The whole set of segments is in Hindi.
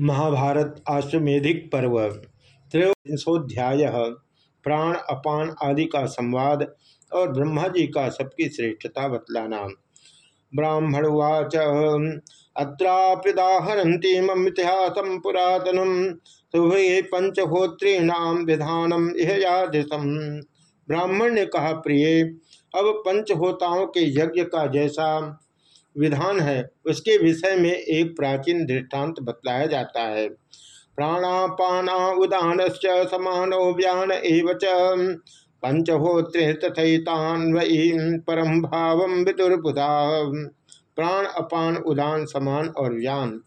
महाभारत आश्वेधिक पर्व। त्रयोदशोध्याय, प्राण, अपान आदि का संवाद और ब्रह्मा जी का सबकी श्रेष्ठता बतलाना। ब्राह्मणवाच अत्राप्युदाहरती ममितिहास पुरातनम शुभे पंचहोत्रीणाम विधानम यह यादृशम। ब्राह्मण ने कहा, प्रिय, अब पंचहोताओं के यज्ञ का जैसा विधान है। उसके विषय में एक प्राचीन दृष्टांत बतलाया जाता है। प्राणापाना उदान समानो व्यान एवं पंचहोत्रे तथैतान परम भाव विदुर्बुधा। प्राण, अपान, उदान, समान और व्यान।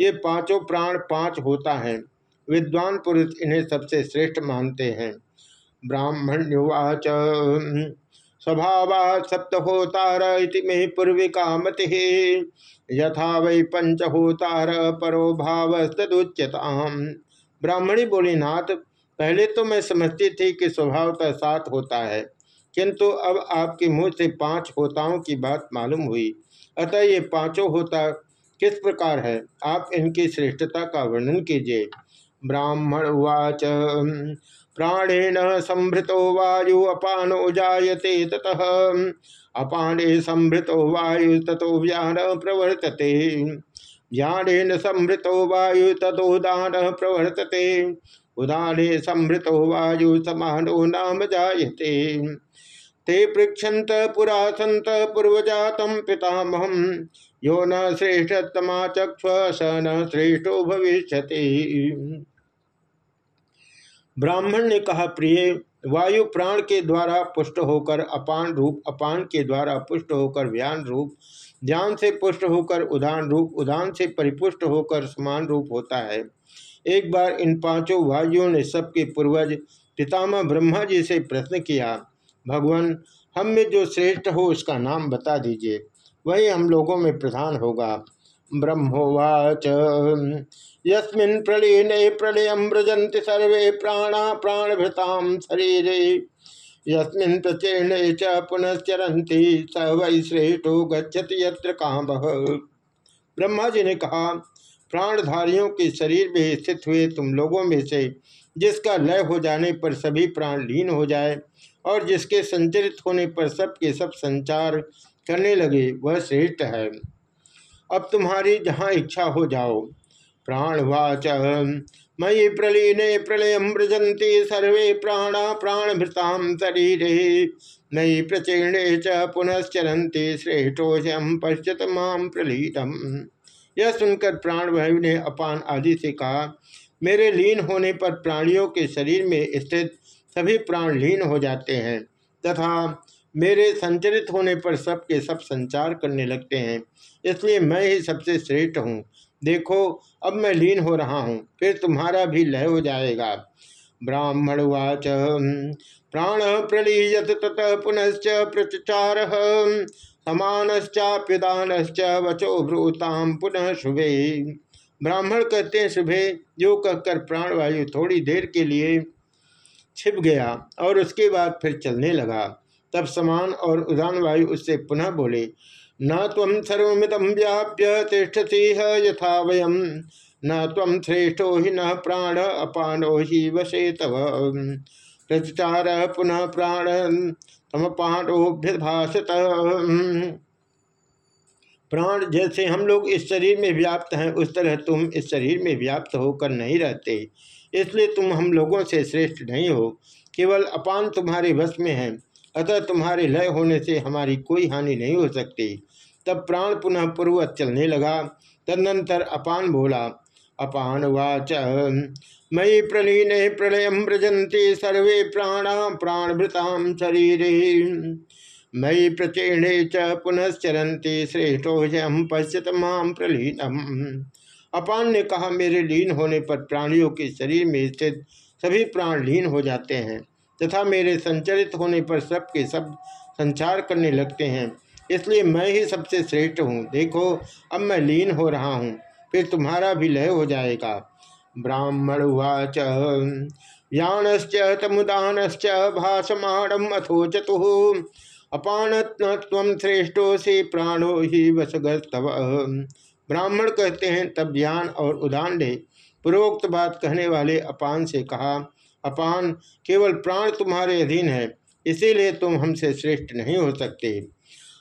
ये पाँचों प्राण पाँच होता है। विद्वान पुरुष इन्हें सबसे श्रेष्ठ मानते हैं। ब्राह्मण्युवाच स्वभावा सप्तहोतार मे पूर्विका मति यथा वै पंचहोतार परो भाव तदुच्यताम ब्राह्मणी बोली नाथ पहले तो मैं समझती थी कि स्वभावतः सात होता है, किंतु अब आपके मुँह से पाँच होताओं की बात मालूम हुई। अतः ये पाँचों होता किस प्रकार है, आप इनकी श्रेष्ठता का वर्णन कीजिए। ब्राह्मण उवाच। प्राणेन संभृतो वायु अपानो जायते ततः। अपाने संभृतो वायु ततो व्यान प्रवर्तते। ज्ञानेन संभृतो वायु तथोदान प्रवर्तते। उदाने संभृतो वायु समानो नाम जायते। ते पृछत पुरा सत पूर्वजात पितामह। यो न श्रेष्ठतमा चक्ष स न श्रेष्ठो भविष्य ब्राह्मण ने कहा, प्रिय, वायु प्राण के द्वारा पुष्ट होकर, अपान रूप, अपान के द्वारा पुष्ट होकर, व्यान रूप, ज्ञान से पुष्ट होकर, उदान रूप, उदान से परिपुष्ट होकर, समान रूप होता है। एक बार इन पाँचों वायुओं ने सबके पूर्वज पितामह ब्रह्मा जी से प्रश्न किया, भगवान, हम में जो श्रेष्ठ हो, उसका नाम बता दीजिए। वही हम लोगों में प्रधान होगा। ब्रह्मोवाच। यस्मिन् प्रलीने प्रलय व्रजंति सर्वे प्राणा प्राणभृताम शरीर। यस्मिन् प्रचीर्णे च पुनश्चरन्ति स वै श्रेष्ठो गच्छति यत्र काम। ब्रह्मा जी ने कहा, प्राणधारियों के शरीर में स्थित हुए तुम लोगों में से जिसका लय हो जाने पर सभी प्राण लीन हो जाए और जिसके संचरित होने पर सब के सब संचार करने लगे, वह श्रेष्ठ है। अब तुम्हारी जहाँ इच्छा हो जाओ। प्राणवाच, मयि प्रलीने प्रलय व्रजंती सर्वे प्राणा प्राणभृताम शरीरे। नई प्रचीर्णे च पुनश्चरती श्रेष्ठोशम पश्यत माम प्रलीतम यह सुनकर प्राणवायु ने अपान आदि से कहा, मेरे लीन होने पर प्राणियों के शरीर में स्थित सभी प्राण लीन हो जाते हैं, तथा मेरे संचरित होने पर सब के सब संचार करने लगते हैं, इसलिए मैं ही सबसे श्रेष्ठ हूँ। देखो, अब मैं लीन हो रहा हूँ, फिर तुम्हारा भी लय हो जाएगा। ब्राह्मण वाच प्राण प्रलीयत ततः पुनश्च प्रचार समानश्चाप्युदानश्च वचो ब्रूताम पुनः शुभे। ब्राह्मण कहते हैं, शुभे जो कहकर प्राणवायु थोड़ी देर के लिए छिप गया और उसके बाद फिर चलने लगा। तब समान और उदान वायु उससे पुनः बोले, न तम सर्वमितम व्याप्य तिष्ठसी यथा वयम। न तम श्रेष्ठो ही न प्राण अपानो ही वशे तव। प्रचार पुनः प्राण तम पाणोभ्यभाषत प्राण जैसे हम लोग इस शरीर में व्याप्त हैं, उस तरह तुम इस शरीर में व्याप्त होकर नहीं रहते। इसलिए तुम हम लोगों से श्रेष्ठ नहीं हो। केवल अपान तुम्हारे वश में है। अतः तुम्हारे लय होने से हमारी कोई हानि नहीं हो सकती। तब प्राण पुनः पूर्वत चलने लगा। तदनंतर अपान बोला, अपान वाच। मयि प्रलीने प्रलय व्रजंती सर्वे प्राण प्राणभृताम शरीर। मयि प्रचीर्णे च पुनश्चरती श्रेष्ठोजम पश्यत माम प्रलीनम। अपान ने कहा, मेरे लीन होने पर प्राणियों के शरीर में स्थित सभी प्राण लीन हो जाते हैं। तथा मेरे संचरित होने पर सब के सब संचार करने लगते हैं। इसलिए मैं ही सबसे श्रेष्ठ हूँ। देखो, अब मैं लीन हो रहा हूँ, फिर तुम्हारा भी लय हो जाएगा। ब्राह्मण उवाच, यानश्च तमुदानश्च भाषमाणम अथो चतु अपान श्रेष्ठो से प्राणो ही वसगस्तव ब्राह्मण कहते हैं, तब ज्ञान और उदान ने पूर्वोक्त बात कहने वाले अपान से कहा अपान केवल प्राण तुम्हारे अधीन है, इसीलिए तुम हमसे श्रेष्ठ नहीं हो सकते।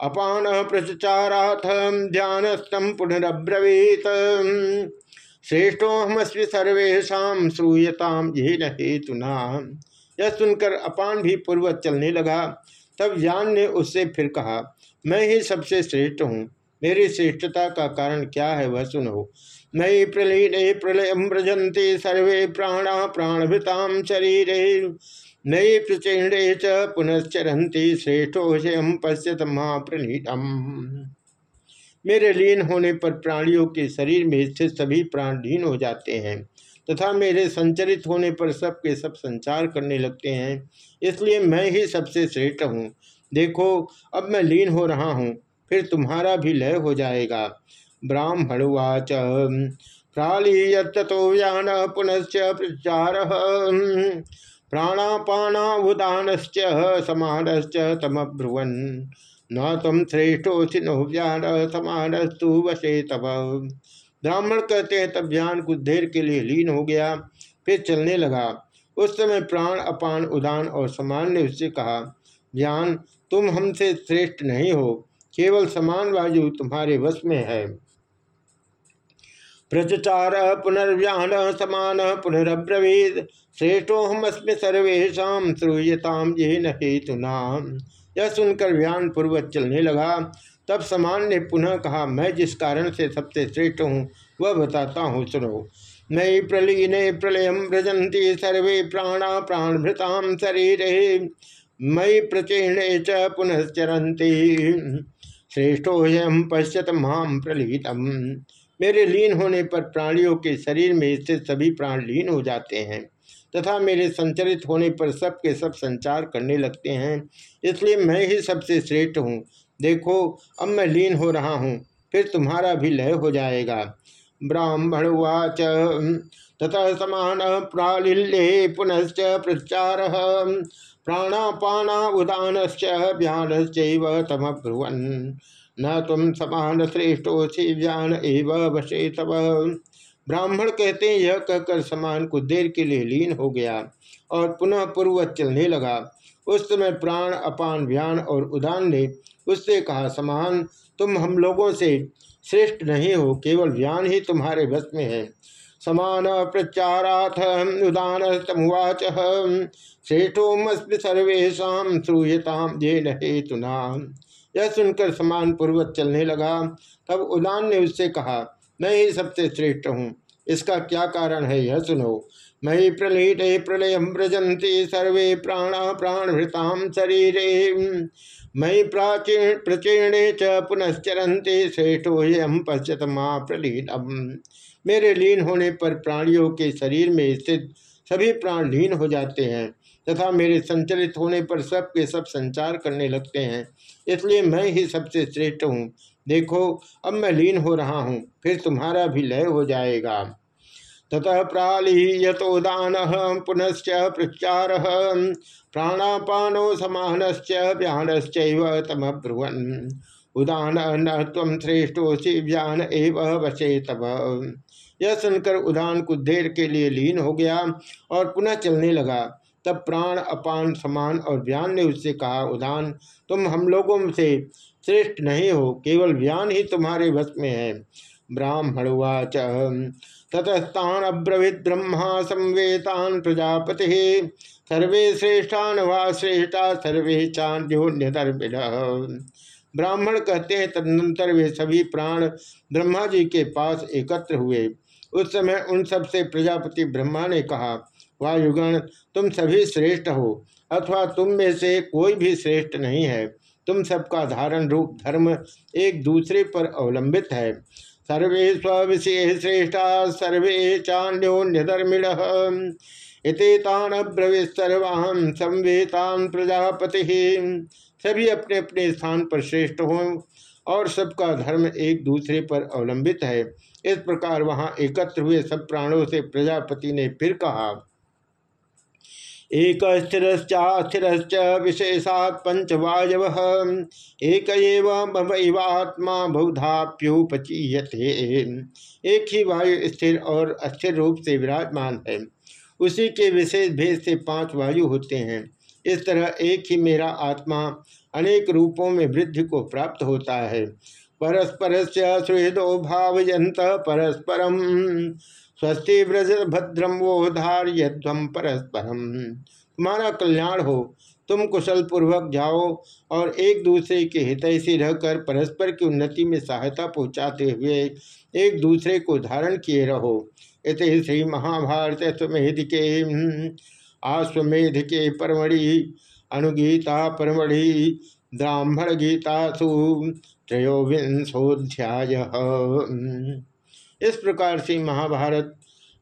अपान प्रचाराथ ध्यानस्तम पुनरब्रवीत। श्रेष्ठो हमस्वी सर्वेशा श्रूयताम यही हेतुना यह सुनकर अपान भी पूर्वत चलने लगा। तब ज्ञान ने उससे फिर कहा, मैं ही सबसे श्रेष्ठ हूँ। मेरी श्रेष्ठता का कारण क्या है वह सुनो। नई प्रलीने प्रलय व्रजंती सर्वे प्राणा प्राणभृताम शरीर। नई प्रचेणे च पुनश्चरती श्रेष्ठो हम पश्यत महाप्रणीतम। मेरे लीन होने पर प्राणियों के शरीर में स्थित सभी प्राण लीन हो जाते हैं, तथा मेरे संचरित होने पर सब के सब संचार करने लगते हैं, इसलिए मैं ही सबसे श्रेष्ठ हूँ। देखो, अब मैं लीन हो रहा हूँ। फिर तुम्हारा भी लय हो जाएगा। ब्राह्मणुवाच प्रालीयतो व्यान पुनश्च प्रचार। प्राणापानावुदान समानश्च तमब्रुवन। न तम श्रेष्ठोसि नो व्यान समानस्तु वशे तब ब्राह्मण कहते हैं, तब ज्ञान कुछ देर के लिए लीन हो गया, फिर चलने लगा। उस समय प्राण, अपान, उदान और समान ने उससे कहा ज्ञान तुम हमसे श्रेष्ठ नहीं हो। केवल समान वायु तुम्हारे वश में है। प्रचार पुनर्व्यान समान पुनरब्रवीद श्रेष्ठो हमस्म सर्वेशा श्रूयताम ये न हेतुना यह सुनकर व्यान पूर्वक चलने लगा। तब समान ने पुनः कहा, मैं जिस कारण से सबसे श्रेष्ठ हूँ, वह बताता हूँ, सुनो। नई प्रलीने प्रलय व्रजंती सर्वे प्राणा प्राणभृताम शरीर। मयि प्रचीर्णे च पुनश्चरती श्रेष्ठो हम पश्यत माम प्रलीतम मेरे लीन होने पर प्राणियों के शरीर में स्थित सभी प्राण लीन हो जाते हैं, तथा मेरे संचरित होने पर सब के सब संचार करने लगते हैं। इसलिए मैं ही सबसे श्रेष्ठ हूँ। देखो, अब मैं लीन हो रहा हूँ, फिर तुम्हारा भी लय हो जाएगा। ब्राह्मण वाच तथा समान प्रालिल्ये पुनश्च प्रचार प्राणापाना उदान व्यानश्चैव तम ब्रुवन न तुम समान श्रेष्ठोसी ज्ञान एव वशे तब ब्राह्मण कहते हैं, यह कहकर समान कुछ देर के लिए लीन हो गया और पुनः पूर्वत चलने लगा। उस समय प्राण, अपान व्यान और उदान ने उससे कहा, समान, तुम हम लोगों से श्रेष्ठ नहीं हो, केवल ज्ञान ही तुम्हारे बस में है। समान प्रचाराथ उदान समुवाच श्रेष्ठोमस्मि सर्वेशा श्रूयताम ये नेतुना यह सुनकर समान पूर्वक चलने लगा। तब उदान ने उससे कहा, मैं ही सबसे श्रेष्ठ हूँ। इसका क्या कारण है यह सुनो। मयि प्रलीट प्रलय व्रजंती सर्वे प्राणा प्राणभृताम शरीर। मयि प्राचीन प्रचीर्णे च पुनश्चरंते श्रेष्ठो हम पश्यत माँ प्रलीनम। मेरे लीन होने पर प्राणियों के शरीर में स्थित सभी प्राण लीन हो जाते हैं, तथा मेरे संचलित होने पर सब के सब संचार करने लगते हैं। इसलिए मैं ही सबसे श्रेष्ठ हूँ। देखो, अब मैं लीन हो रहा हूँ, फिर तुम्हारा भी लय हो जाएगा। ततः प्रालीयतोदान पुनश्च प्रचार प्राणापानो समानश्च व्यानश्च तम ब्रुवन उदान न तम श्रेष्ठोसी व्यान एव वशे तब यह सुनकर उदान कुछ देर के लिए लीन हो गया और पुनः चलने लगा। तब प्राण, अपान, समान और व्यान ने उससे कहा, उदान, तुम हम लोगों से श्रेष्ठ नहीं हो, केवल व्यान ही तुम्हारे वश में है। ब्राह्मणुवाच। ततस्तान अब्रवीत ब्रह्मा संवेतान प्रजापति। सर्वे श्रेष्ठान वा श्रेष्ठा सर्वे चान्योन्य ब्राह्मण कहते हैं, तदनंतर वे सभी प्राण ब्रह्मा जी के पास एकत्र हुए। उस समय उन सबसे प्रजापति ब्रह्मा ने कहा, वायुगण, तुम सभी श्रेष्ठ हो, अथवा तुम में से कोई भी श्रेष्ठ नहीं है। तुम सबका धारण रूप धर्म एक दूसरे पर अवलंबित है। सर्वे स्विषय श्रेष्ठा, सर्वे चान्योन्यधर्मिण इतेतान ब्रवे सर्वाहम संवेतान प्रजापति। सभी अपने अपने स्थान पर श्रेष्ठ हों और सबका धर्म एक दूसरे पर अवलंबित है। इस प्रकार वहाँ एकत्र हुए सब प्राणों से प्रजापति ने फिर कहा एक स्थिरश्चास्थिरश्च विशेषात् पंचवायव एक ममैवात्मा बहुधाप्युपचीयते। एक ही वायु स्थिर और अस्थिर रूप से विराजमान है। उसी के विशेष भेद से पाँच वायु होते हैं। इस तरह एक ही मेरा आत्मा अनेक रूपों में वृद्धि को प्राप्त होता है। परस्पर से सुहृदो भावयंत परस्परम। स्वस्ति व्रज भद्रम वो धार्यध्वम परस्परम। तुम्हारा कल्याण हो, तुम कुशल पूर्वक जाओ और एक दूसरे के हितैषी रहकर परस्पर की उन्नति में सहायता पहुँचाते हुए एक दूसरे को धारण किए रहो। इत श्री महाभारत अश्वमेध के आश्वेध के परमढ़ि, अनुगीता परमढ़ि ब्राह्मण गीतासु त्रयोविंशोध्याय इस प्रकार से महाभारत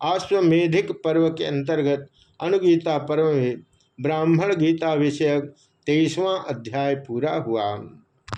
आश्वेधिक पर्व के अंतर्गत अनुगीता पर्व में ब्राह्मण गीता विषयक तेईसवां अध्याय पूरा हुआ।